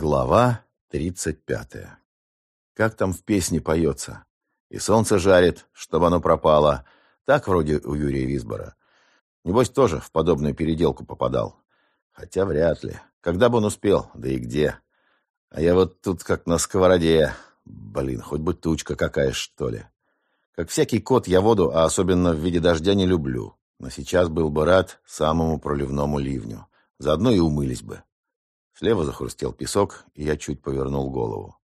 Глава тридцать пятая. Как там в песне поется? И солнце жарит, чтобы оно пропало. Так вроде у Юрия Висбора. Небось, тоже в подобную переделку попадал. Хотя вряд ли. Когда бы он успел, да и где. А я вот тут как на сковороде. Блин, хоть бы тучка какая, что ли. Как всякий кот, я воду, а особенно в виде дождя, не люблю. Но сейчас был бы рад самому проливному ливню. Заодно и умылись бы. Слева захрустел песок, и я чуть повернул голову.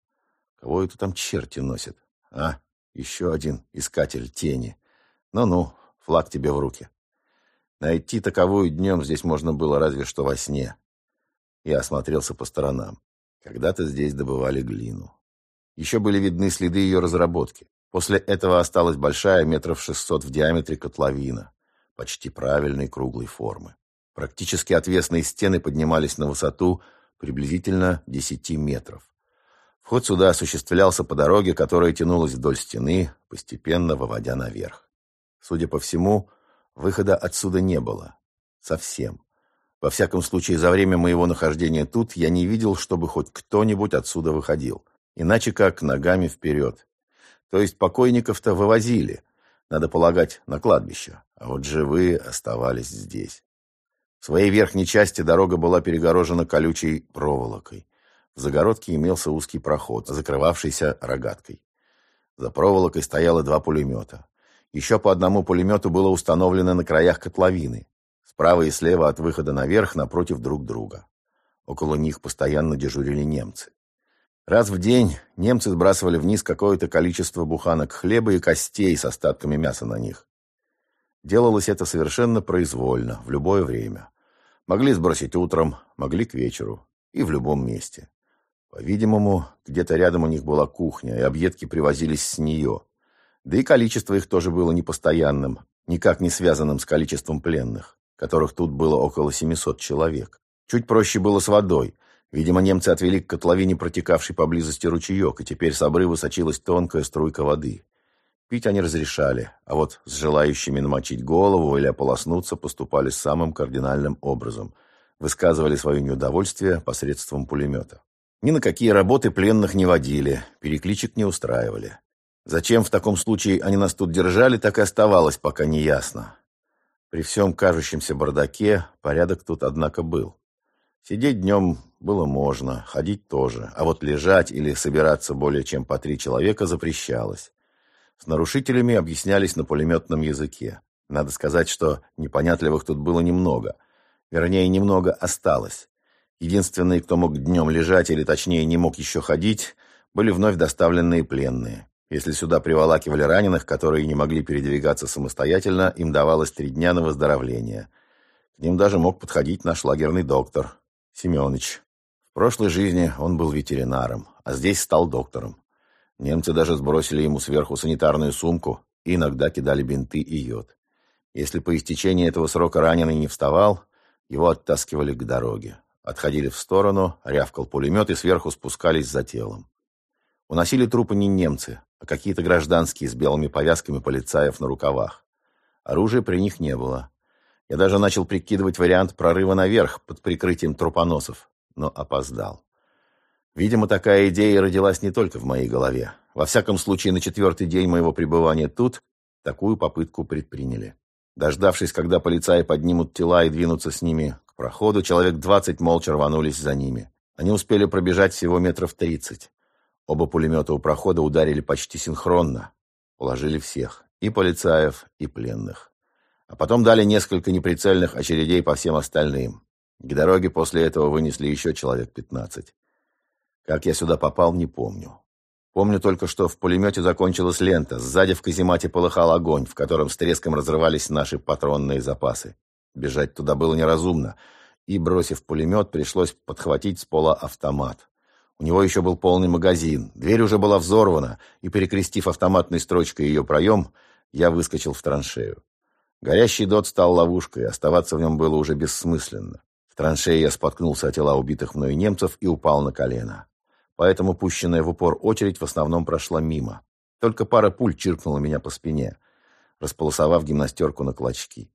Кого это там черти носят? А, еще один искатель тени. Ну-ну, флаг тебе в руки. Найти таковую днем здесь можно было разве что во сне. Я осмотрелся по сторонам. Когда-то здесь добывали глину. Еще были видны следы ее разработки. После этого осталась большая, метров шестьсот в диаметре котловина, почти правильной круглой формы. Практически отвесные стены поднимались на высоту приблизительно 10 метров. Вход сюда осуществлялся по дороге, которая тянулась вдоль стены, постепенно выводя наверх. Судя по всему, выхода отсюда не было. Совсем. Во всяком случае, за время моего нахождения тут я не видел, чтобы хоть кто-нибудь отсюда выходил. Иначе как ногами вперед. То есть покойников-то вывозили, надо полагать, на кладбище, а вот живые оставались здесь. Своей верхней части дорога была перегорожена колючей проволокой. В загородке имелся узкий проход, закрывавшийся рогаткой. За проволокой стояло два пулемета. Еще по одному пулемету было установлено на краях котловины, справа и слева от выхода наверх, напротив друг друга. Около них постоянно дежурили немцы. Раз в день немцы сбрасывали вниз какое-то количество буханок хлеба и костей с остатками мяса на них. Делалось это совершенно произвольно, в любое время. Могли сбросить утром, могли к вечеру. И в любом месте. По-видимому, где-то рядом у них была кухня, и объедки привозились с нее. Да и количество их тоже было непостоянным, никак не связанным с количеством пленных, которых тут было около 700 человек. Чуть проще было с водой. Видимо, немцы отвели к котловине протекавший поблизости ручеек, и теперь с обрыва сочилась тонкая струйка воды. Пить они разрешали, а вот с желающими намочить голову или ополоснуться поступали самым кардинальным образом. Высказывали свое неудовольствие посредством пулемета. Ни на какие работы пленных не водили, перекличек не устраивали. Зачем в таком случае они нас тут держали, так и оставалось пока не ясно. При всем кажущемся бардаке порядок тут, однако, был. Сидеть днем было можно, ходить тоже, а вот лежать или собираться более чем по три человека запрещалось. С нарушителями объяснялись на пулеметном языке. Надо сказать, что непонятливых тут было немного. Вернее, немного осталось. Единственные, кто мог днем лежать, или точнее не мог еще ходить, были вновь доставленные пленные. Если сюда приволакивали раненых, которые не могли передвигаться самостоятельно, им давалось три дня на выздоровление. К ним даже мог подходить наш лагерный доктор, Семенович. В прошлой жизни он был ветеринаром, а здесь стал доктором. Немцы даже сбросили ему сверху санитарную сумку и иногда кидали бинты и йод. Если по истечении этого срока раненый не вставал, его оттаскивали к дороге. Отходили в сторону, рявкал пулемет и сверху спускались за телом. Уносили трупы не немцы, а какие-то гражданские с белыми повязками полицаев на рукавах. Оружия при них не было. Я даже начал прикидывать вариант прорыва наверх под прикрытием трупоносов, но опоздал. Видимо, такая идея родилась не только в моей голове. Во всяком случае, на четвертый день моего пребывания тут такую попытку предприняли. Дождавшись, когда полицаи поднимут тела и двинутся с ними к проходу, человек двадцать молча рванулись за ними. Они успели пробежать всего метров тридцать. Оба пулемета у прохода ударили почти синхронно. Положили всех. И полицаев, и пленных. А потом дали несколько неприцельных очередей по всем остальным. К дороге после этого вынесли еще человек пятнадцать. Как я сюда попал, не помню. Помню только, что в пулемете закончилась лента. Сзади в каземате полыхал огонь, в котором с треском разрывались наши патронные запасы. Бежать туда было неразумно. И, бросив пулемет, пришлось подхватить с пола автомат. У него еще был полный магазин. Дверь уже была взорвана, и, перекрестив автоматной строчкой ее проем, я выскочил в траншею. Горящий дот стал ловушкой, оставаться в нем было уже бессмысленно. В траншее я споткнулся о тела убитых мною немцев и упал на колено поэтому пущенная в упор очередь в основном прошла мимо. Только пара пуль чиркнула меня по спине, располосовав гимнастерку на клочки.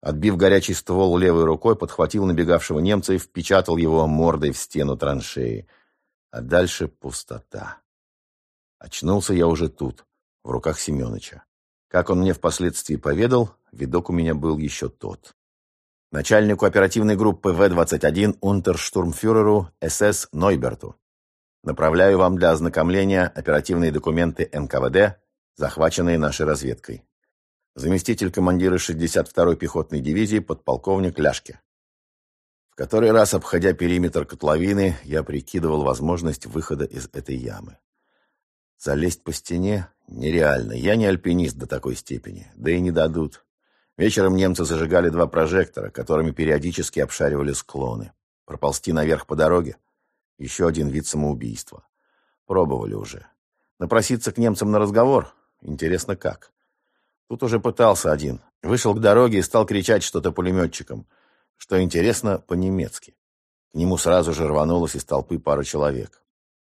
Отбив горячий ствол левой рукой, подхватил набегавшего немца и впечатал его мордой в стену траншеи. А дальше пустота. Очнулся я уже тут, в руках Семеновича. Как он мне впоследствии поведал, видок у меня был еще тот. Начальнику оперативной группы В-21 унтерштурмфюреру СС Нойберту. Направляю вам для ознакомления оперативные документы НКВД, захваченные нашей разведкой. Заместитель командира 62-й пехотной дивизии подполковник Ляшке. В который раз, обходя периметр котловины, я прикидывал возможность выхода из этой ямы. Залезть по стене нереально. Я не альпинист до такой степени, да и не дадут. Вечером немцы зажигали два прожектора, которыми периодически обшаривали склоны. Проползти наверх по дороге еще один вид самоубийства. Пробовали уже. Напроситься к немцам на разговор? Интересно, как? Тут уже пытался один. Вышел к дороге и стал кричать что-то пулеметчикам. Что интересно, по-немецки. К нему сразу же рванулось из толпы пара человек.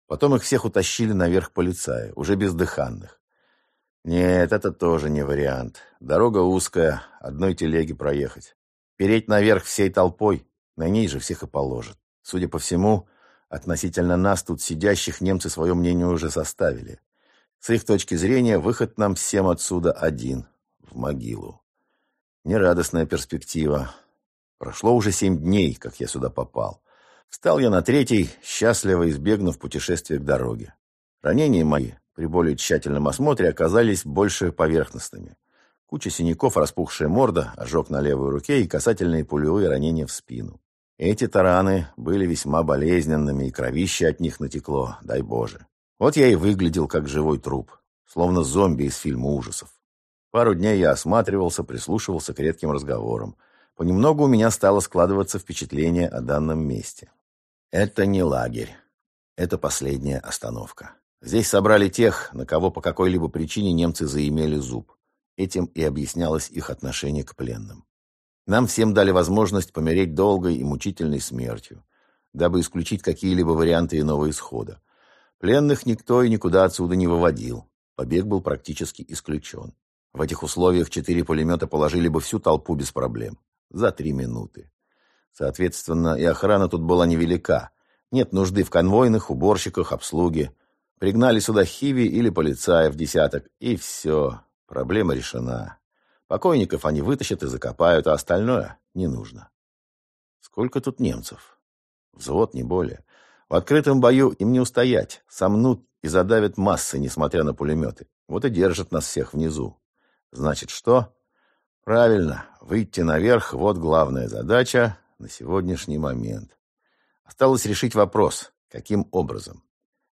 Потом их всех утащили наверх полицаи, уже бездыханных. Нет, это тоже не вариант. Дорога узкая, одной телеги проехать. Переть наверх всей толпой, на ней же всех и положат. Судя по всему, Относительно нас, тут сидящих, немцы свое мнение уже составили. С их точки зрения, выход нам всем отсюда один — в могилу. Нерадостная перспектива. Прошло уже семь дней, как я сюда попал. Встал я на третий, счастливо избегнув путешествия к дороге. Ранения мои при более тщательном осмотре оказались больше поверхностными. Куча синяков, распухшая морда, ожог на левой руке и касательные пулевые ранения в спину. Эти тараны были весьма болезненными, и кровище от них натекло, дай Боже. Вот я и выглядел как живой труп, словно зомби из фильма ужасов. Пару дней я осматривался, прислушивался к редким разговорам. Понемногу у меня стало складываться впечатление о данном месте. Это не лагерь. Это последняя остановка. Здесь собрали тех, на кого по какой-либо причине немцы заимели зуб. Этим и объяснялось их отношение к пленным. Нам всем дали возможность помереть долгой и мучительной смертью, дабы исключить какие-либо варианты иного исхода. Пленных никто и никуда отсюда не выводил. Побег был практически исключен. В этих условиях четыре пулемета положили бы всю толпу без проблем. За три минуты. Соответственно, и охрана тут была невелика. Нет нужды в конвойных, уборщиках, обслуге. Пригнали сюда хиви или полицаев десяток, и все. Проблема решена. Покойников они вытащат и закопают, а остальное не нужно. Сколько тут немцев? Взвод, не более. В открытом бою им не устоять. Сомнут и задавят массы, несмотря на пулеметы. Вот и держат нас всех внизу. Значит, что? Правильно, выйти наверх – вот главная задача на сегодняшний момент. Осталось решить вопрос, каким образом.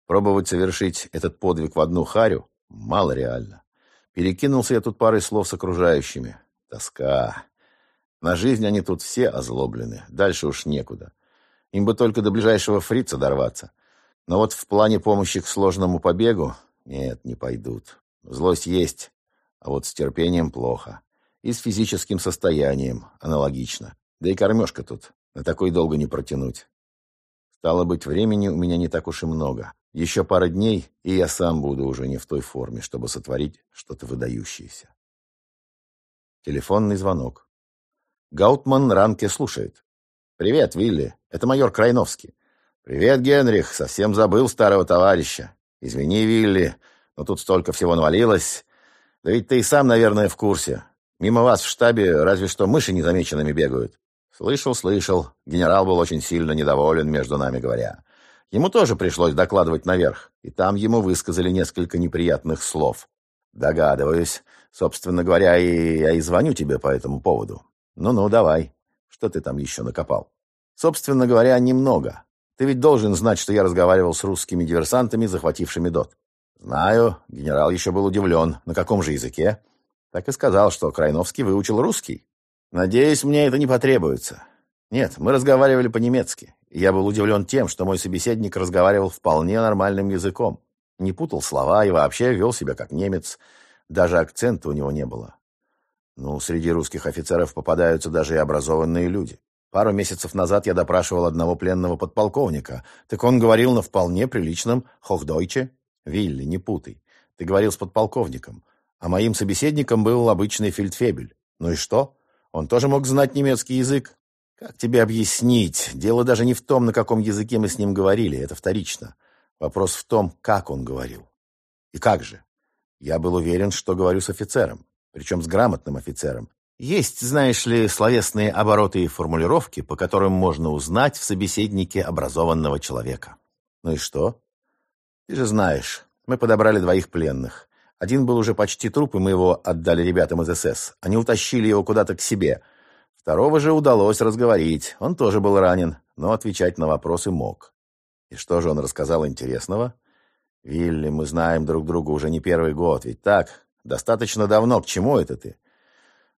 Пробовать совершить этот подвиг в одну харю – мало реально. Перекинулся я тут парой слов с окружающими. Тоска. На жизнь они тут все озлоблены. Дальше уж некуда. Им бы только до ближайшего фрица дорваться. Но вот в плане помощи к сложному побегу нет, не пойдут. Злость есть, а вот с терпением плохо. И с физическим состоянием аналогично. Да и кормежка тут на такой долго не протянуть. Стало быть, времени у меня не так уж и много. Еще пара дней, и я сам буду уже не в той форме, чтобы сотворить что-то выдающееся. Телефонный звонок. Гаутман Ранке слушает. «Привет, Вилли. Это майор Крайновский». «Привет, Генрих. Совсем забыл старого товарища. Извини, Вилли, но тут столько всего навалилось. Да ведь ты и сам, наверное, в курсе. Мимо вас в штабе разве что мыши незамеченными бегают». «Слышал, слышал. Генерал был очень сильно недоволен, между нами говоря. Ему тоже пришлось докладывать наверх, и там ему высказали несколько неприятных слов. Догадываюсь. Собственно говоря, и я и звоню тебе по этому поводу. Ну-ну, давай. Что ты там еще накопал? Собственно говоря, немного. Ты ведь должен знать, что я разговаривал с русскими диверсантами, захватившими ДОТ. Знаю. Генерал еще был удивлен. На каком же языке? Так и сказал, что Крайновский выучил русский. Надеюсь, мне это не потребуется. Нет, мы разговаривали по-немецки. Я был удивлен тем, что мой собеседник разговаривал вполне нормальным языком. Не путал слова и вообще вел себя как немец. Даже акцента у него не было. Ну, среди русских офицеров попадаются даже и образованные люди. Пару месяцев назад я допрашивал одного пленного подполковника. Так он говорил на вполне приличном «Хохдойче». «Вилли, не путай. Ты говорил с подполковником. А моим собеседником был обычный фельдфебель. Ну и что? Он тоже мог знать немецкий язык. Как тебе объяснить? Дело даже не в том, на каком языке мы с ним говорили, это вторично. Вопрос в том, как он говорил. И как же? Я был уверен, что говорю с офицером, причем с грамотным офицером. Есть, знаешь ли, словесные обороты и формулировки, по которым можно узнать в собеседнике образованного человека. Ну и что? Ты же знаешь, мы подобрали двоих пленных. Один был уже почти труп, и мы его отдали ребятам из СС. Они утащили его куда-то к себе. Второго же удалось разговорить. Он тоже был ранен, но отвечать на вопросы мог. И что же он рассказал интересного? Вилли, мы знаем друг друга уже не первый год, ведь так? Достаточно давно. К чему это ты?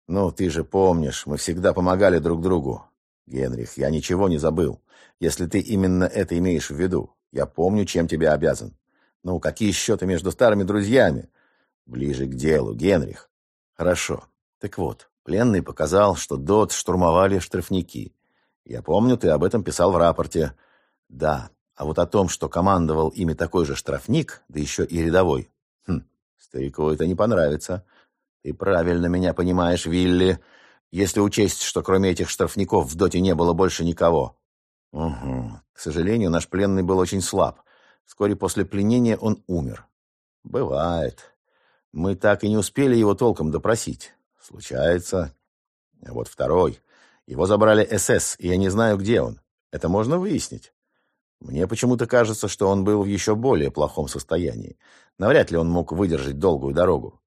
Ну, ты же помнишь, мы всегда помогали друг другу. Генрих, я ничего не забыл. Если ты именно это имеешь в виду. Я помню, чем тебе обязан. Ну, какие счеты между старыми друзьями? Ближе к делу, Генрих. Хорошо. Так вот, пленный показал, что ДОТ штурмовали штрафники. Я помню, ты об этом писал в рапорте. Да, а вот о том, что командовал ими такой же штрафник, да еще и рядовой, хм, старику это не понравится. Ты правильно меня понимаешь, Вилли, если учесть, что кроме этих штрафников в доте не было больше никого. Угу. К сожалению, наш пленный был очень слаб. Вскоре после пленения он умер. Бывает. Мы так и не успели его толком допросить. Случается. Вот второй. Его забрали СС, и я не знаю, где он. Это можно выяснить. Мне почему-то кажется, что он был в еще более плохом состоянии. Навряд ли он мог выдержать долгую дорогу.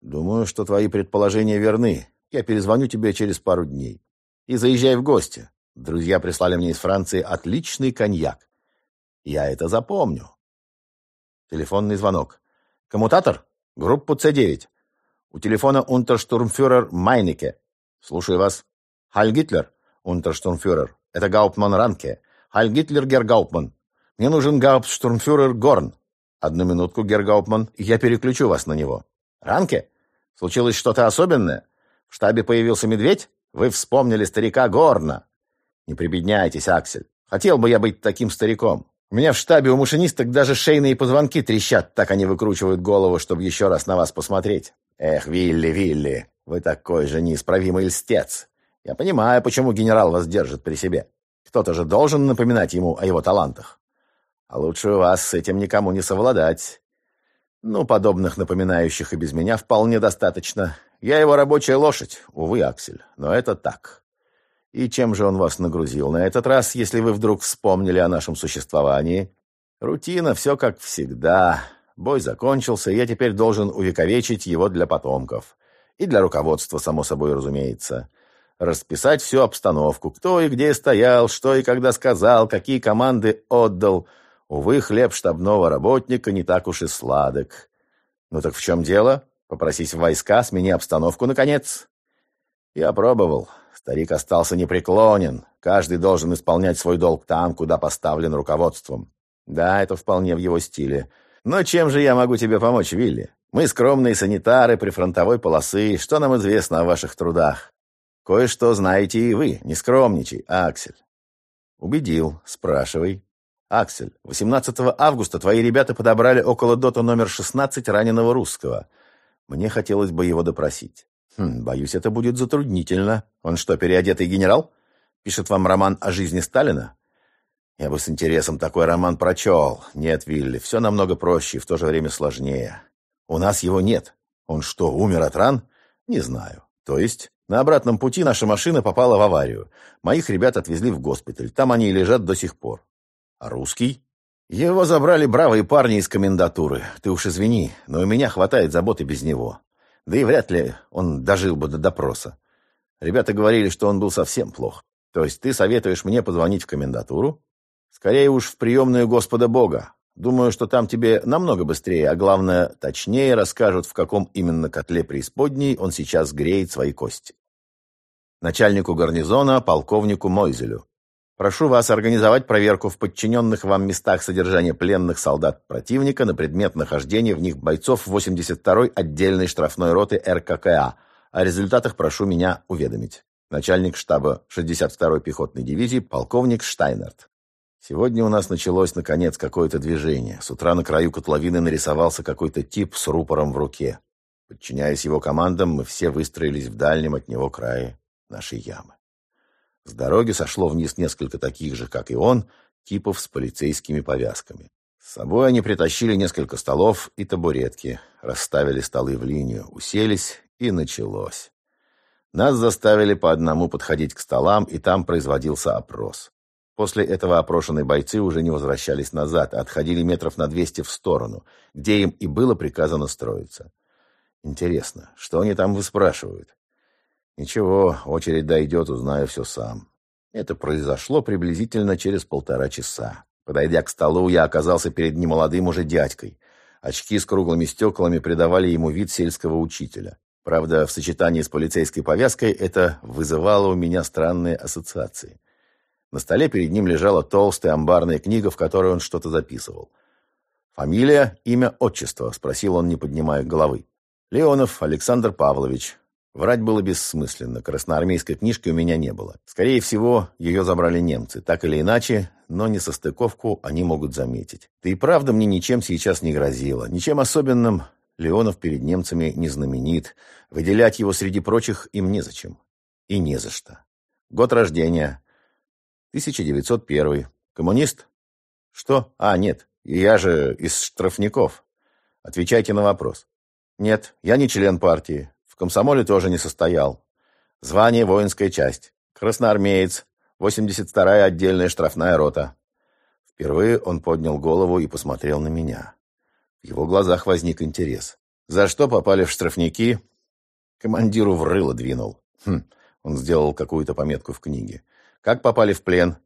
Думаю, что твои предположения верны. Я перезвоню тебе через пару дней. И заезжай в гости. Друзья прислали мне из Франции отличный коньяк. Я это запомню. Телефонный звонок. Коммутатор? Группу С9. У телефона унтерштурмфюрер Майнике. Слушаю вас. Хайль Гитлер, унтерштурмфюрер. Это Гауптман Ранке. Хайль Гитлер, Герр Гауптман. Мне нужен гауптштурмфюрер Горн. Одну минутку, Герр Гауптман, я переключу вас на него. Ранке? Случилось что-то особенное? В штабе появился медведь? Вы вспомнили старика Горна. Не прибедняйтесь, Аксель. Хотел бы я быть таким стариком. У меня в штабе у машинисток даже шейные позвонки трещат, так они выкручивают голову, чтобы еще раз на вас посмотреть. Эх, Вилли, Вилли, вы такой же неисправимый льстец. Я понимаю, почему генерал вас держит при себе. Кто-то же должен напоминать ему о его талантах. А лучше у вас с этим никому не совладать. Ну, подобных напоминающих и без меня вполне достаточно. Я его рабочая лошадь, увы, Аксель, но это так. И чем же он вас нагрузил на этот раз, если вы вдруг вспомнили о нашем существовании? Рутина, все как всегда. Бой закончился, и я теперь должен увековечить его для потомков. И для руководства, само собой, разумеется расписать всю обстановку, кто и где стоял, что и когда сказал, какие команды отдал. Увы, хлеб штабного работника не так уж и сладок. Ну так в чем дело? Попросись в войска, смени обстановку, наконец. Я пробовал. Старик остался непреклонен. Каждый должен исполнять свой долг там, куда поставлен руководством. Да, это вполне в его стиле. Но чем же я могу тебе помочь, Вилли? Мы скромные санитары прифронтовой полосы. Что нам известно о ваших трудах? Кое-что знаете и вы, не скромничай, Аксель. Убедил, спрашивай. Аксель, 18 августа твои ребята подобрали около дота номер 16 раненого русского. Мне хотелось бы его допросить. Хм, боюсь, это будет затруднительно. Он что, переодетый генерал? Пишет вам роман о жизни Сталина? Я бы с интересом такой роман прочел. Нет, Вилли, все намного проще и в то же время сложнее. У нас его нет. Он что, умер от ран? Не знаю. То есть, на обратном пути наша машина попала в аварию. Моих ребят отвезли в госпиталь. Там они и лежат до сих пор. А русский? Его забрали бравые парни из комендатуры. Ты уж извини, но у меня хватает заботы без него. Да и вряд ли он дожил бы до допроса. Ребята говорили, что он был совсем плох. То есть ты советуешь мне позвонить в комендатуру? Скорее уж в приемную Господа Бога. Думаю, что там тебе намного быстрее, а главное, точнее расскажут, в каком именно котле преисподней он сейчас греет свои кости. Начальнику гарнизона, полковнику Мойзелю. Прошу вас организовать проверку в подчиненных вам местах содержания пленных солдат противника на предмет нахождения в них бойцов 82-й отдельной штрафной роты РККА. О результатах прошу меня уведомить. Начальник штаба 62-й пехотной дивизии, полковник Штайнерт. Сегодня у нас началось, наконец, какое-то движение. С утра на краю котловины нарисовался какой-то тип с рупором в руке. Подчиняясь его командам, мы все выстроились в дальнем от него крае нашей ямы. С дороги сошло вниз несколько таких же, как и он, типов с полицейскими повязками. С собой они притащили несколько столов и табуретки, расставили столы в линию, уселись, и началось. Нас заставили по одному подходить к столам, и там производился опрос. После этого опрошенные бойцы уже не возвращались назад, а отходили метров на 200 в сторону, где им и было приказано строиться. Интересно, что они там выспрашивают? Ничего, очередь дойдет, узнаю все сам. Это произошло приблизительно через полтора часа. Подойдя к столу, я оказался перед немолодым уже дядькой. Очки с круглыми стеклами придавали ему вид сельского учителя. Правда, в сочетании с полицейской повязкой это вызывало у меня странные ассоциации. На столе перед ним лежала толстая амбарная книга, в которой он что-то записывал. «Фамилия, имя, отчество?» – спросил он, не поднимая головы. «Леонов Александр Павлович». Врать было бессмысленно, красноармейской книжки у меня не было. Скорее всего, ее забрали немцы. Так или иначе, но не состыковку они могут заметить. Да и правда мне ничем сейчас не грозило. Ничем особенным Леонов перед немцами не знаменит. Выделять его среди прочих им незачем. И не за что. Год рождения. 1901. Коммунист? Что? А, нет. Я же из штрафников. Отвечайте на вопрос. Нет, я не член партии. Комсомоле тоже не состоял. Звание воинская часть. Красноармеец. 82-я отдельная штрафная рота. Впервые он поднял голову и посмотрел на меня. В его глазах возник интерес. «За что попали в штрафники?» Командиру в рыло двинул. Хм, он сделал какую-то пометку в книге. «Как попали в плен?»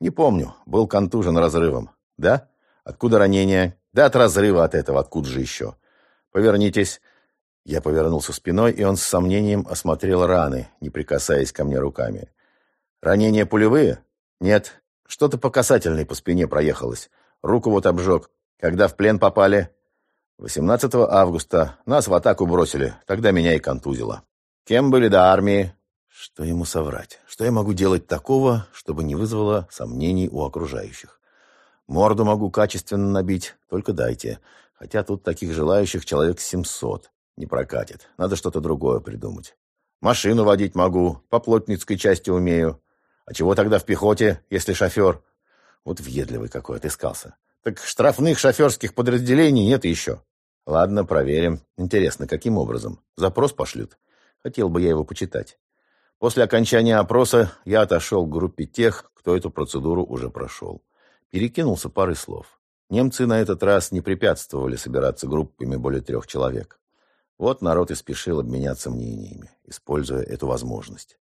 «Не помню. Был контужен разрывом». «Да? Откуда ранение?» «Да от разрыва от этого. Откуда же еще?» «Повернитесь». Я повернулся спиной, и он с сомнением осмотрел раны, не прикасаясь ко мне руками. «Ранения пулевые?» «Нет. Что-то по касательной по спине проехалось. Руку вот обжег. Когда в плен попали? 18 августа. Нас в атаку бросили. Тогда меня и контузило. Кем были до армии? Что ему соврать? Что я могу делать такого, чтобы не вызвало сомнений у окружающих? Морду могу качественно набить, только дайте. Хотя тут таких желающих человек 700. Не прокатит. Надо что-то другое придумать. Машину водить могу, по плотницкой части умею. А чего тогда в пехоте, если шофер? Вот въедливый какой отыскался. Так штрафных шоферских подразделений нет еще. Ладно, проверим. Интересно, каким образом? Запрос пошлют. Хотел бы я его почитать. После окончания опроса я отошел к группе тех, кто эту процедуру уже прошел. Перекинулся парой слов. Немцы на этот раз не препятствовали собираться группами более трех человек. Вот народ и спешил обменяться мнениями, используя эту возможность.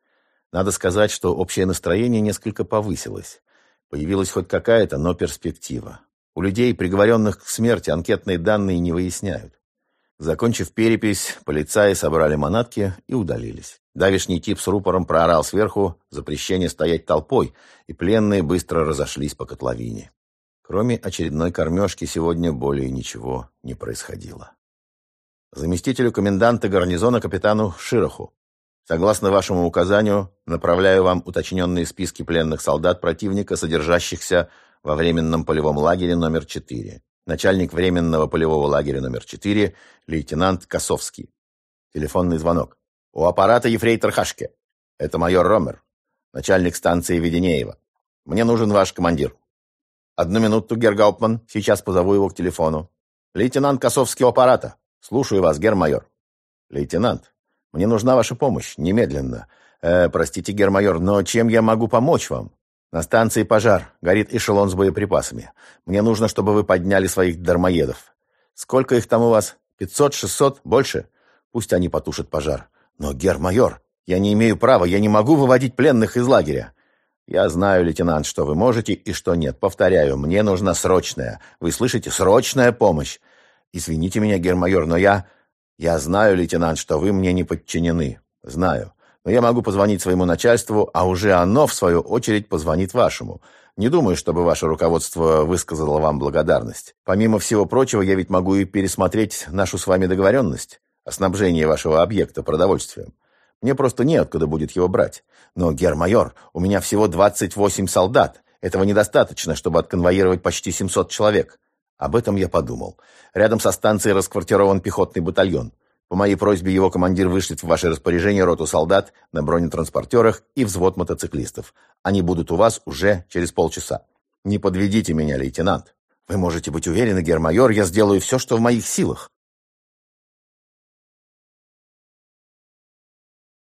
Надо сказать, что общее настроение несколько повысилось. Появилась хоть какая-то, но перспектива. У людей, приговоренных к смерти, анкетные данные не выясняют. Закончив перепись, полицаи собрали манатки и удалились. Давишний тип с рупором проорал сверху запрещение стоять толпой, и пленные быстро разошлись по котловине. Кроме очередной кормежки сегодня более ничего не происходило. Заместителю коменданта гарнизона капитану Широху. Согласно вашему указанию, направляю вам уточненные списки пленных солдат противника, содержащихся во временном полевом лагере номер 4. Начальник временного полевого лагеря номер 4, лейтенант Косовский. Телефонный звонок. У аппарата ефрейтор Хашке. Это майор Ромер, начальник станции Веденеева. Мне нужен ваш командир. Одну минуту, Гергаупман. Сейчас позову его к телефону. Лейтенант Косовский у аппарата. Слушаю вас, гермайор. Лейтенант, мне нужна ваша помощь. Немедленно. Э, простите, гермайор, но чем я могу помочь вам? На станции пожар. Горит эшелон с боеприпасами. Мне нужно, чтобы вы подняли своих дармоедов. Сколько их там у вас? Пятьсот, шестьсот? Больше? Пусть они потушат пожар. Но, гермайор, я не имею права, я не могу выводить пленных из лагеря. Я знаю, лейтенант, что вы можете и что нет. Повторяю, мне нужна срочная. Вы слышите? Срочная помощь. Извините меня, гермайор, но я... Я знаю, лейтенант, что вы мне не подчинены. Знаю. Но я могу позвонить своему начальству, а уже оно, в свою очередь, позвонит вашему. Не думаю, чтобы ваше руководство высказало вам благодарность. Помимо всего прочего, я ведь могу и пересмотреть нашу с вами договоренность о снабжении вашего объекта продовольствием. Мне просто неоткуда будет его брать. Но, гермайор, у меня всего 28 солдат. Этого недостаточно, чтобы отконвоировать почти 700 человек. Об этом я подумал. Рядом со станцией расквартирован пехотный батальон. По моей просьбе его командир вышлет в ваше распоряжение роту солдат на бронетранспортерах и взвод мотоциклистов. Они будут у вас уже через полчаса. Не подведите меня, лейтенант. Вы можете быть уверены, гермайор, я сделаю все, что в моих силах.